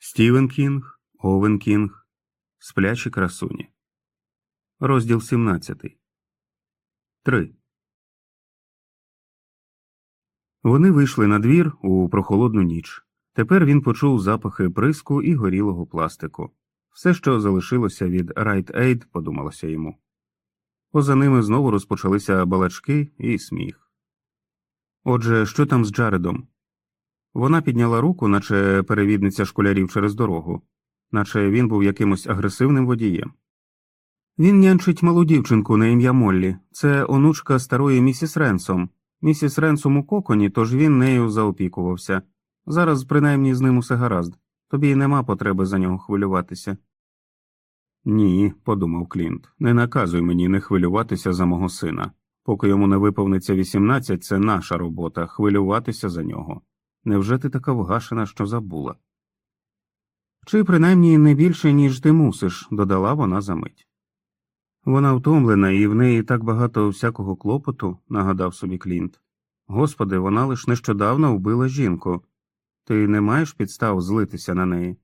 Стівен Кінг, Овен Кінг, Сплячі красуні. Розділ 17. 3. Вони вийшли на двір у прохолодну ніч. Тепер він почув запахи приску і горілого пластику. Все, що залишилося від Rite Aid, подумалося йому. Поза ними знову розпочалися балачки і сміх. Отже, що там з Джаредом? Вона підняла руку, наче перевідниця школярів через дорогу, наче він був якимось агресивним водієм. Він нянчить малу дівчинку на ім'я Моллі, це онучка старої місіс Ренсом. Місіс Ренсом у коконі, тож він нею заопікувався. Зараз, принаймні, з ним усе гаразд, тобі й нема потреби за нього хвилюватися. Ні, подумав Клінт, не наказуй мені не хвилюватися за мого сина. Поки йому не виповниться 18, це наша робота хвилюватися за нього. Невже ти така вгашена, що забула? Чи принаймні не більше, ніж ти мусиш, додала вона за мить. Вона втомлена, і в неї так багато всякого клопоту, нагадав собі Клінт. Господи, вона лиш нещодавно вбила жінку. Ти не маєш підстав злитися на неї.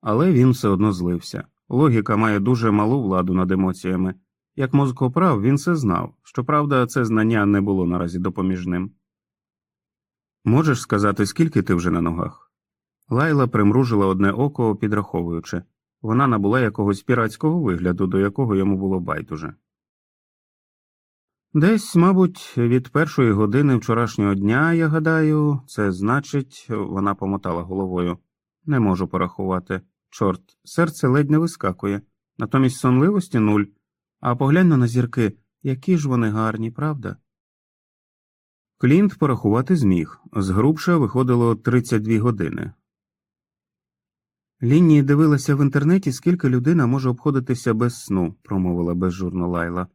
Але він все одно злився. Логіка має дуже малу владу над емоціями. Як мозкоправ, він це знав. Щоправда, це знання не було наразі допоміжним. Можеш сказати, скільки ти вже на ногах? Лайла примружила одне око, підраховуючи. Вона набула якогось піратського вигляду, до якого йому було байдуже. Десь, мабуть, від першої години вчорашнього дня, я гадаю, це значить, вона помотала головою. Не можу порахувати. Чорт, серце ледь не вискакує, натомість сонливості нуль. А поглянь на зірки, які ж вони гарні, правда? Клінт порахувати зміг. Згрубше виходило 32 години. Лінні дивилася в інтернеті, скільки людина може обходитися без сну, промовила безжурно Лайла.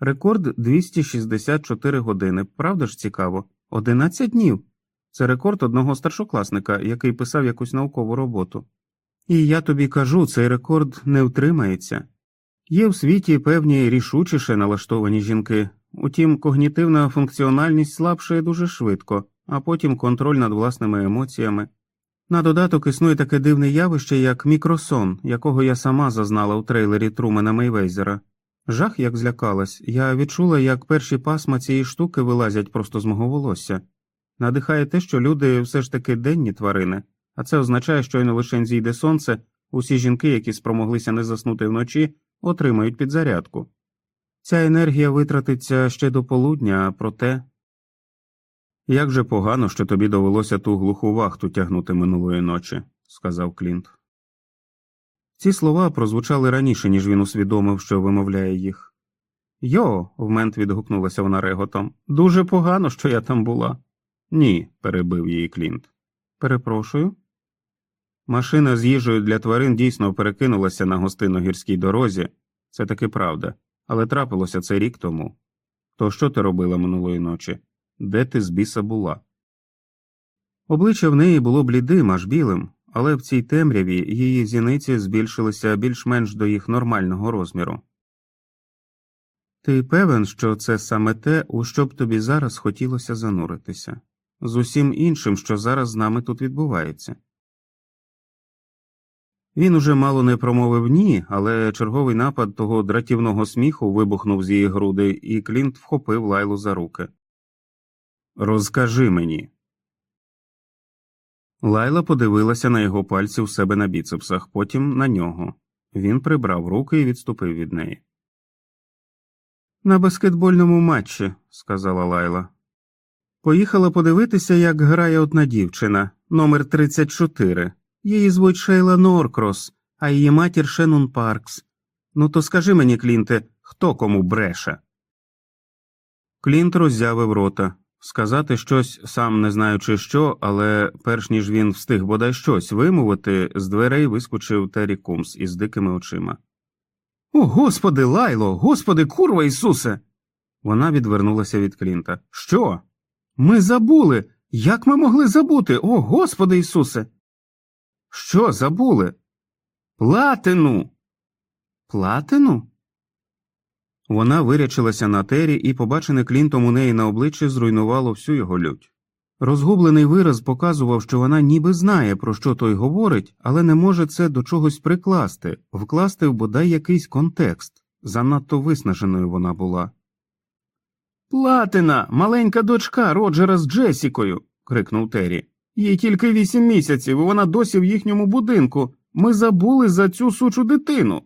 Рекорд 264 години. Правда ж цікаво? 11 днів. Це рекорд одного старшокласника, який писав якусь наукову роботу. І я тобі кажу, цей рекорд не втримається. Є в світі певні рішучіше налаштовані жінки, утім, когнітивна функціональність слабшає дуже швидко, а потім контроль над власними емоціями. На додаток існує таке дивне явище, як мікросон, якого я сама зазнала у трейлері Трумена Мейвейзера. Жах як злякалась, я відчула, як перші пасма цієї штуки вилазять просто з мого волосся. Надихає те, що люди все ж таки денні тварини, а це означає, що й не лише зійде сонце, усі жінки, які спромоглися не заснути вночі, отримають підзарядку. Ця енергія витратиться ще до полудня, проте. Як же погано, що тобі довелося ту глуху вахту тягнути минулої ночі, сказав Клінт. Ці слова прозвучали раніше, ніж він усвідомив, що вимовляє їх. Йо, вмент відгукнулася вона реготом. Дуже погано, що я там була. Ні, перебив її Клінт. Перепрошую. Машина з їжею для тварин дійсно перекинулася на гостинно-гірській дорозі, це таки правда, але трапилося це рік тому. То що ти робила минулої ночі? Де ти з біса була? Обличчя в неї було блідим, аж білим, але в цій темряві її зіниці збільшилися більш-менш до їх нормального розміру. Ти певен, що це саме те, у що б тобі зараз хотілося зануритися, з усім іншим, що зараз з нами тут відбувається. Він уже мало не промовив ні, але черговий напад того дратівного сміху вибухнув з її груди, і Клінт вхопив лайлу за руки. Розкажи мені. Лайла подивилася на його пальці у себе на біцепсах, потім на нього. Він прибрав руки і відступив від неї. На баскетбольному матчі, сказала Лайла. Поїхала подивитися, як грає одна дівчина, номер 34. Її звуть Шейла Норкрос, а її матір Шенун Паркс. Ну, то скажи мені, Клінте, хто кому бреше? Клінт роззявив рота. Сказати щось, сам не знаючи що, але перш ніж він встиг бодай щось вимовити, з дверей вискочив Террі Кумс із дикими очима. О, господи, лайло, господи, курва Ісусе. Вона відвернулася від Клінта. Що? Ми забули. Як ми могли забути? О, господи Ісусе. Що забули? Платину. Платину? Вона вирячилася на тері, і побачене Клінтом у неї на обличчі зруйнувало всю його лють. Розгублений вираз показував, що вона ніби знає, про що той говорить, але не може це до чогось прикласти, вкласти в бодай якийсь контекст. Занадто виснаженою вона була. Платина, маленька дочка Роджера з Джесікою. крикнув Террі. Їй тільки вісім місяців, і вона досі в їхньому будинку. Ми забули за цю сучу дитину.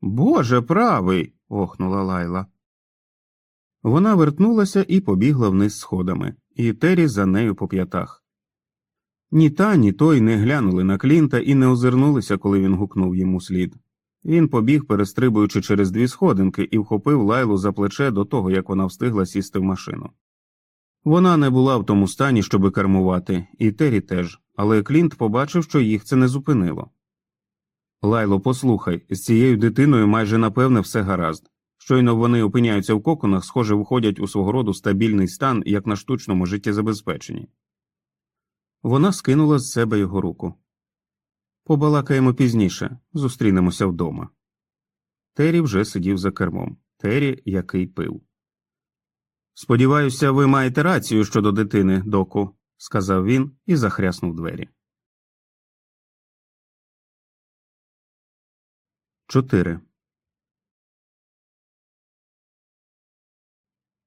Боже правий. охнула Лайла. Вона вертнулася і побігла вниз сходами, і Террі за нею по п'ятах. Ні та, ні той не глянули на Клінта і не озирнулися, коли він гукнув йому слід. Він побіг, перестрибуючи через дві сходинки, і вхопив лайлу за плече до того, як вона встигла сісти в машину. Вона не була в тому стані, щоби кермувати, і Террі теж, але Клінт побачив, що їх це не зупинило. Лайло, послухай, з цією дитиною майже напевне все гаразд. Щойно вони опиняються в коконах, схоже, виходять у свого роду стабільний стан, як на штучному життєзабезпеченні. Вона скинула з себе його руку. Побалакаємо пізніше, зустрінемося вдома. Террі вже сидів за кермом. Террі, який пив. Сподіваюся, ви маєте рацію щодо дитини, доку, сказав він і захряснув двері. 4.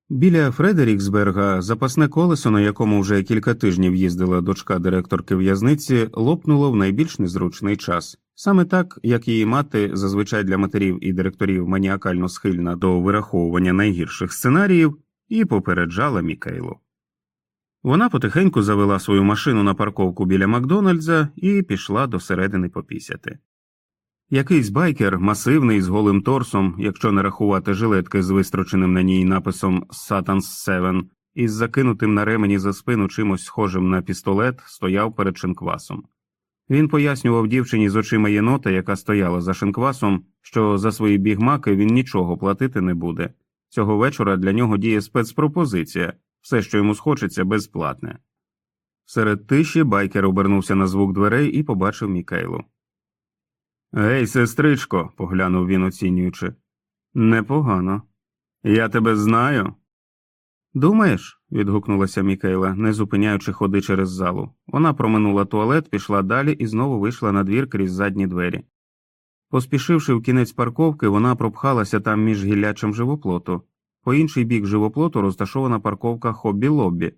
Біля Фредеріксберга запасне колесо, на якому вже кілька тижнів їздила дочка директорки в'язниці, лопнуло в найбільш незручний час, саме так, як її мати, зазвичай для матерів і директорів маніакально схильна до вираховування найгірших сценаріїв, і попереджала Мікейлу. Вона потихеньку завела свою машину на парковку біля Макдональдза і пішла до середини попісяти. Якийсь байкер, масивний з голим торсом, якщо не рахувати жилетки з вистроченим на ній написом Сатанс Севен, із закинутим на ремені за спину чимось схожим на пістолет, стояв перед шинквасом. Він пояснював дівчині з очима єнота, яка стояла за шинквасом, що за свої бігмаки він нічого платити не буде. Цього вечора для нього діє спецпропозиція все, що йому схочеться, безплатне. Серед тиші байкер обернувся на звук дверей і побачив Мікейлу. Гей, сестричко, поглянув він, оцінюючи. Непогано. Я тебе знаю. Думаєш? відгукнулася Мікейла, не зупиняючи ходи через залу. Вона проминула туалет, пішла далі і знову вийшла на двір крізь задні двері. Поспішивши в кінець парковки, вона пропхалася там між гіллячим живоплоту. По інший бік живоплоту розташована парковка хобі лоббі.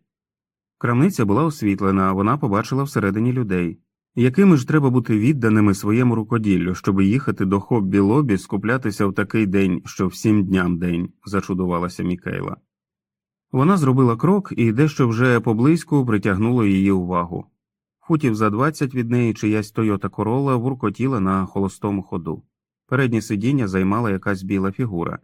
Крамниця була освітлена, вона побачила всередині людей якими ж треба бути відданими своєму рукоділлю, щоб їхати до хоббі лобі скуплятися в такий день, що всім дням день, зачудувалася Мікейла. Вона зробила крок і дещо вже поблизьку притягнуло її увагу. Футів за двадцять від неї чиясь Тойота Корола вуркотіла на холостому ходу. Переднє сидіння займала якась біла фігура.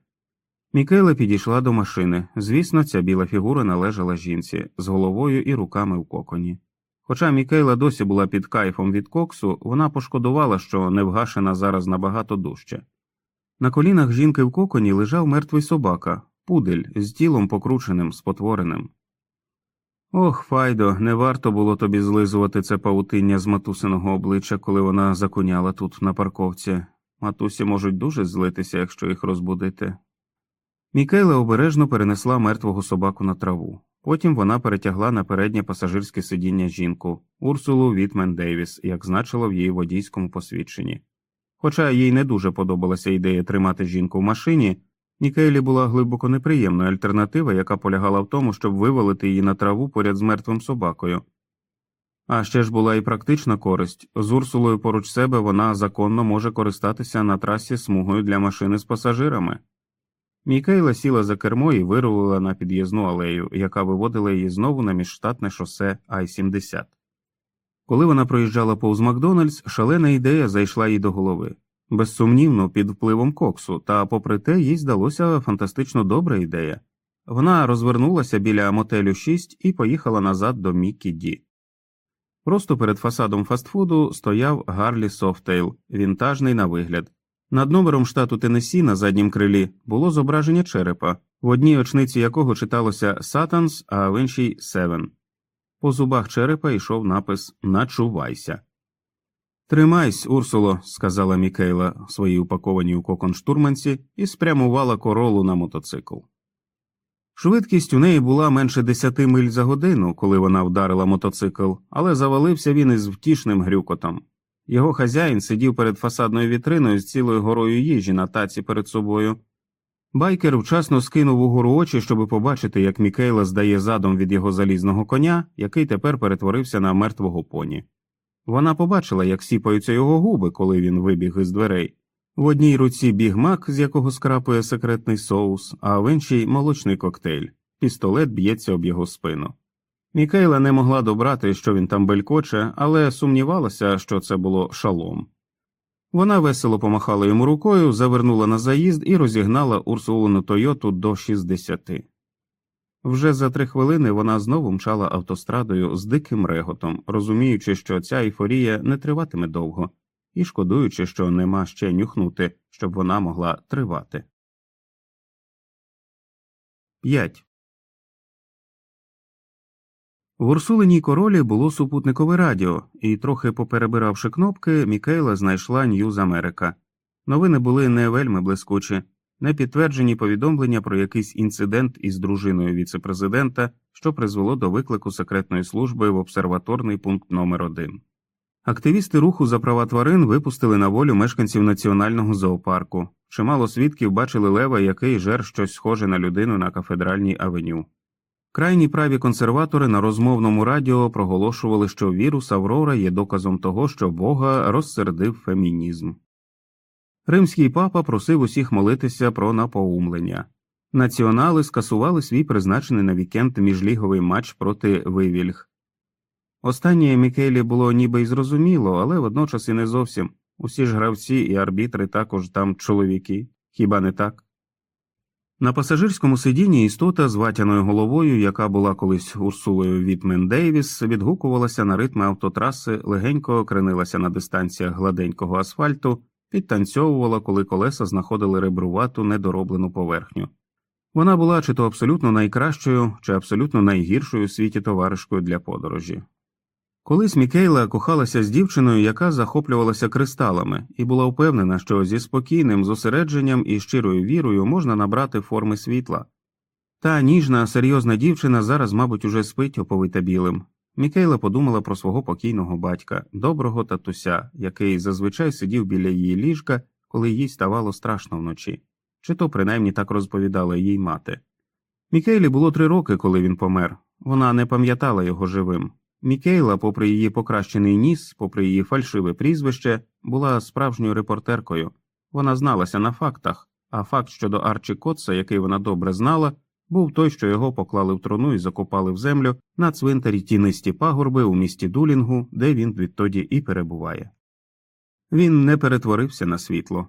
Мікейла підійшла до машини. Звісно, ця біла фігура належала жінці з головою і руками в коконі. Хоча Мікейла досі була під кайфом від коксу, вона пошкодувала, що невгашена зараз набагато дужче. На колінах жінки в коконі лежав мертвий собака, пудель з тілом покрученим, спотвореним. Ох, Файдо, не варто було тобі злизувати це павутиння з матусиного обличчя, коли вона закуняла тут на парковці. Матусі можуть дуже злитися, якщо їх розбудити. Мікейла обережно перенесла мертвого собаку на траву. Потім вона перетягла на переднє пасажирське сидіння жінку Урсулу Вітмен Дейвіс, як значило в її водійському посвідченні. Хоча їй не дуже подобалася ідея тримати жінку в машині, Нікейлі була глибоко неприємною альтернатива, яка полягала в тому, щоб вивалити її на траву поряд з мертвим собакою. А ще ж була і практична користь з Урсулою поруч себе вона законно може користатися на трасі смугою для машини з пасажирами. Мікейла сіла за кермо і вирулила на під'їзну алею, яка виводила її знову на міжштатне шосе Ай-70. Коли вона проїжджала повз Макдональдс, шалена ідея зайшла їй до голови. Безсумнівно, під впливом коксу, та, попри те, їй здалося фантастично добра ідея. Вона розвернулася біля мотелю 6 і поїхала назад до Міккі Ді. Просто перед фасадом фастфуду стояв Harley Softail, вінтажний на вигляд, над номером штату Теннессі на заднім крилі було зображення черепа, в одній очниці якого читалося Satan's, а в іншій Seven. По зубах черепа йшов напис Начувайся. Тримайсь, Урсуло, сказала Мікейла своїй упакованій у кокон штурманці і спрямувала королу на мотоцикл. Швидкість у неї була менше 10 миль за годину, коли вона вдарила мотоцикл, але завалився він із втішним грюкотом. Його хазяїн сидів перед фасадною вітриною з цілою горою їжі на таці перед собою. Байкер вчасно скинув угору очі, щоб побачити, як Мікейла здає задом від його залізного коня, який тепер перетворився на мертвого поні. Вона побачила, як сіпаються його губи, коли він вибіг із дверей. В одній руці бігмак, з якого скрапує секретний соус, а в іншій молочний коктейль. Пістолет б'ється об його спину. Мікейла не могла добрати, що він там белькоче, але сумнівалася, що це було шалом. Вона весело помахала йому рукою, завернула на заїзд і розігнала Урсулину Тойоту до 60. Вже за три хвилини вона знову мчала автострадою з диким реготом, розуміючи, що ця ейфорія не триватиме довго, і шкодуючи, що нема ще нюхнути, щоб вона могла тривати. 5. В Урсулиній королі було супутникове радіо, і, трохи поперебиравши кнопки, Мікейла знайшла News America. Новини були не вельми блискучі, не підтверджені повідомлення про якийсь інцидент із дружиною віцепрезидента, що призвело до виклику секретної служби в обсерваторний пункт номер 1 Активісти руху за права тварин випустили на волю мешканців національного зоопарку. Чимало свідків бачили лева, який жер щось схоже на людину на кафедральній авеню. Крайні праві консерватори на розмовному радіо проголошували, що вірус Аврора є доказом того, що Бога розсердив фемінізм. Римський папа просив усіх молитися про напоумлення. Націонали скасували свій призначений на вікенд міжліговий матч проти Вивільг. Останнє Мікелі було ніби й зрозуміло, але водночас і не зовсім усі ж гравці і арбітри також там чоловіки, хіба не так? На пасажирському сидінні істота з ватяною головою, яка була колись Урсулою Вітмен Дейвіс, відгукувалася на ритми автотраси, легенько кренилася на дистанціях гладенького асфальту, підтанцьовувала, коли колеса знаходили ребрувату недороблену поверхню. Вона була чи то абсолютно найкращою, чи абсолютно найгіршою у світі товаришкою для подорожі. Колись Мікейла кохалася з дівчиною, яка захоплювалася кристалами, і була впевнена, що зі спокійним зосередженням і щирою вірою можна набрати форми світла. Та ніжна, серйозна дівчина зараз, мабуть, уже спить оповита білим. Мікейла подумала про свого покійного батька, доброго татуся, який зазвичай сидів біля її ліжка, коли їй ставало страшно вночі, чи то принаймні так розповідала їй мати. Мікейлі було три роки, коли він помер, вона не пам'ятала його живим. Мікейла, попри її покращений ніс, попри її фальшиве прізвище, була справжньою репортеркою. Вона зналася на фактах, а факт щодо Арчі Котса, який вона добре знала, був той, що його поклали в труну і закопали в землю на цвинтарі тінисті пагорби у місті Дулінгу, де він відтоді і перебуває. Він не перетворився на світло.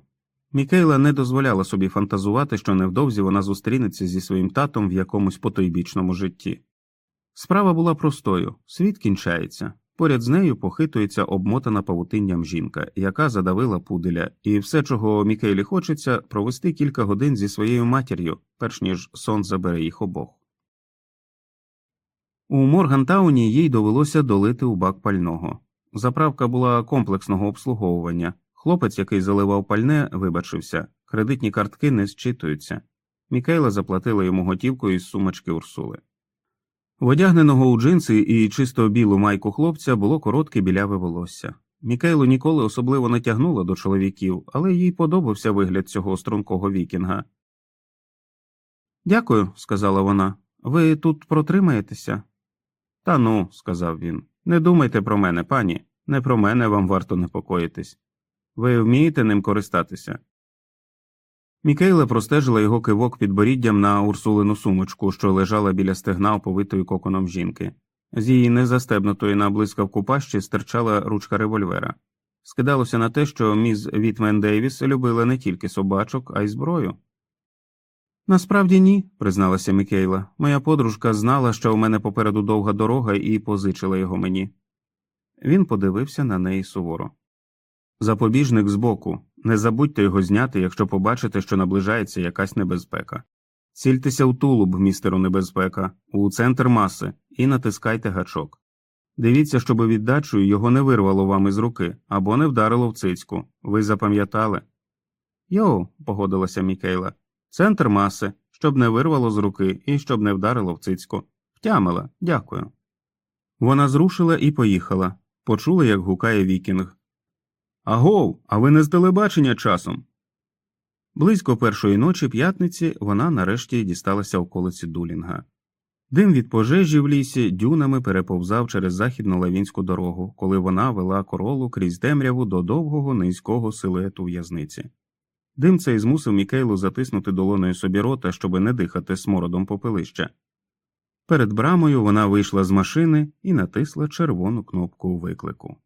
Мікейла не дозволяла собі фантазувати, що невдовзі вона зустрінеться зі своїм татом в якомусь потойбічному житті. Справа була простою світ кінчається. Поряд з нею похитується обмотана павутинням жінка, яка задавила пуделя, і все, чого Мікейлі хочеться, провести кілька годин зі своєю матір'ю, перш ніж сон забере їх обох. У Моргантауні їй довелося долити у бак пального. Заправка була комплексного обслуговування. Хлопець, який заливав пальне, вибачився, кредитні картки не зчитуються. Мікейла заплатила йому готівкою із сумочки Урсули. В одягненого у джинси і чисто білу майку хлопця було коротке біляве волосся. Мікейлу ніколи особливо не тягнула до чоловіків, але їй подобався вигляд цього стрункого вікінга. Дякую, сказала вона. Ви тут протримаєтеся? Та ну, сказав він. Не думайте про мене, пані, не про мене вам варто непокоїтись. Ви вмієте ним користатися? Мікейла простежила його кивок підборіддям на урсулину сумочку, що лежала біля стегна оповитої коконом жінки. З її незастебнутої на блискавку пащі стирчала ручка револьвера. Скидалося на те, що міс Вітмен Дейвіс любила не тільки собачок, а й зброю. Насправді ні, призналася Мікейла. Моя подружка знала, що у мене попереду довга дорога, і позичила його мені. Він подивився на неї суворо. Запобіжник збоку. Не забудьте його зняти, якщо побачите, що наближається якась небезпека. Цільтеся у тулуб, містеру небезпека, у центр маси, і натискайте гачок. Дивіться, щоб віддачею його не вирвало вам із руки або не вдарило в цицьку. Ви запам'ятали? Йоу, погодилася Мікейла. Центр маси, щоб не вирвало з руки і щоб не вдарило в цицьку. Втямила, дякую. Вона зрушила і поїхала. Почула, як гукає вікінг. Агов, а ви не з телебачення часом. Близько першої ночі п'ятниці вона нарешті дісталася околиці Дулінга. Дим від пожежі в лісі дюнами переповзав через західну лавінську дорогу, коли вона вела королу крізь темряву до довгого низького силуету в'язниці. Дим цей змусив Мікейлу затиснути долоною собі рота, щоби не дихати смородом попелища. Перед брамою вона вийшла з машини і натисла червону кнопку виклику.